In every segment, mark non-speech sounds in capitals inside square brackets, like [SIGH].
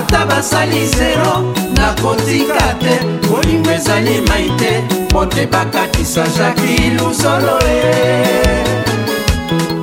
ata basali zero nakotika te bolingo ezali mai te mpo te bakatisa jaki lusolole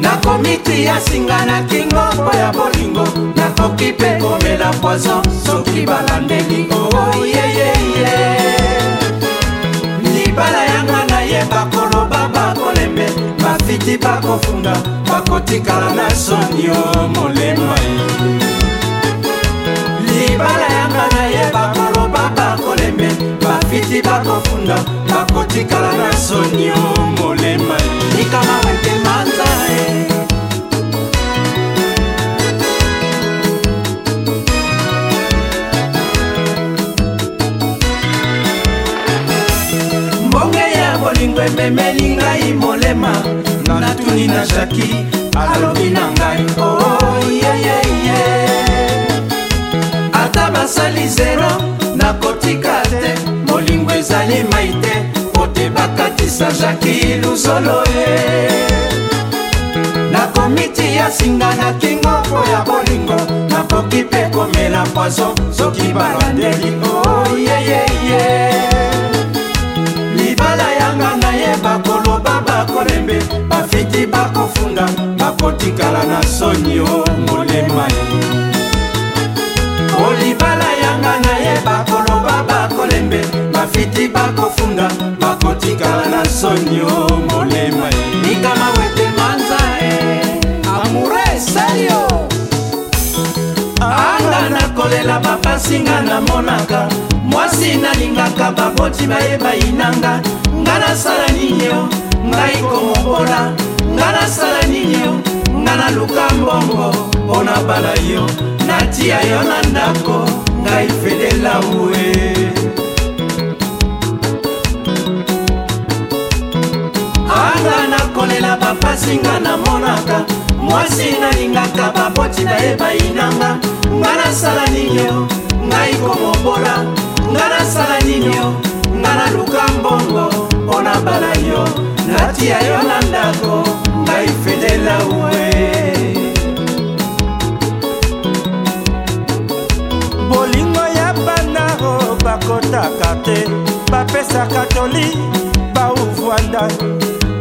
nakomitia singa na kingo mpo ya bolingo nakoki mpe komela poison soki balandeli ooyeyeye oh, oh, libala yanga nayeba koloba bakolembe bafiti bakofunda bakotikala na sonio molema e. mibala yanga nayeba koloba bakolembe bafiti bakofunda bakotikala na sonio molema likama wete manza e bolingo ememeli ngai molema natuni na shaki alobi na ngai oyeyeye oh, yeah, yeah, yeah. nasali zero nakotika te molingo ezali mai te pote bakatisa jaki luzolo e nakomiti ya singa na kingo po ya bolingo nakoki mpe komela poazo soki balandeli oyeyeye oh, libala yanga nayeba koloba bakolembe bafiti bakofunda bakotikala na soni o oh, molema ye kolibala yanga na ye bakoloba bakolembe bafiti bakofunda bakotikala na soni o molema likama e. wete manza e amure esalio anga nakolela bapasinga namonaka mwasi nalingaka baboti bayeba inanga nga nasala nini yo ngai komobola nga nasala nini yo nga naluka mbongo mpo na bala yo natia yo na ndako ngai felela we anga nakolela bapasi nga namonaka mwasi nalingaka baboti na ye bayinanga nga nasala nini yo ngai komobola nga nasala nini yo bolingo ya bana o bakotaka te bapesaka toli bauvwanda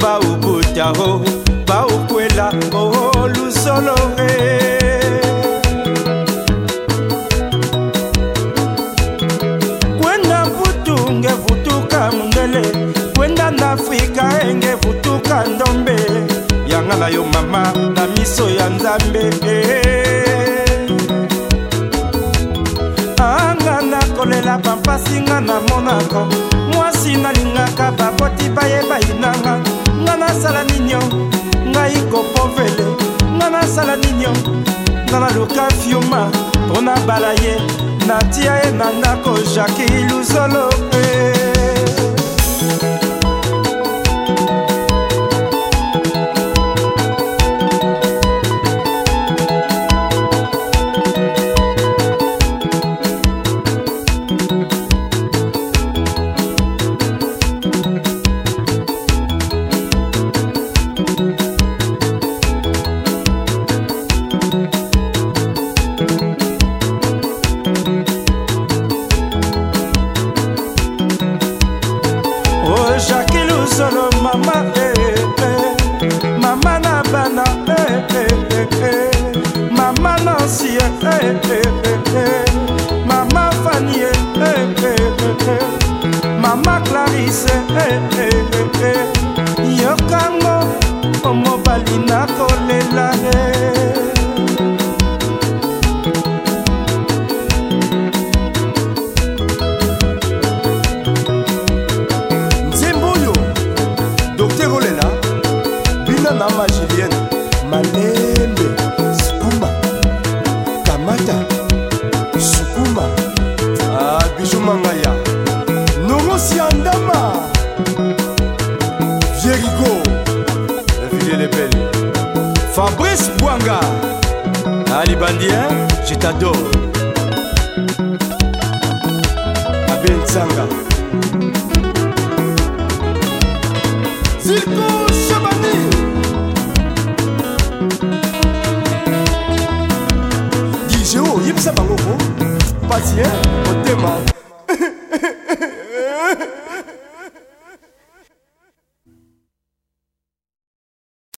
baubuta o baukwela o lusolore kwenda mputu nge vutuka mundele kwenda na afrika enge vutuka ndombe yanga na yo mama na miso ya nzambe eh. eh. singa namonaka mwasi nalingaka bakoti bayeba inanga nga nasala ninio ngai kopovele nga nasala ninio nga naluka fiuma mpo na bala ye natia ye na ndako jaki luzolo mpe eh. enough Lebel. Fabrice Bouanga. Ali Bandien, je t'adore. Abel Tsanga. Zilko Shabani. Dijeo, Yipsa Bangoko. Patien, Otema. [LAUGHS]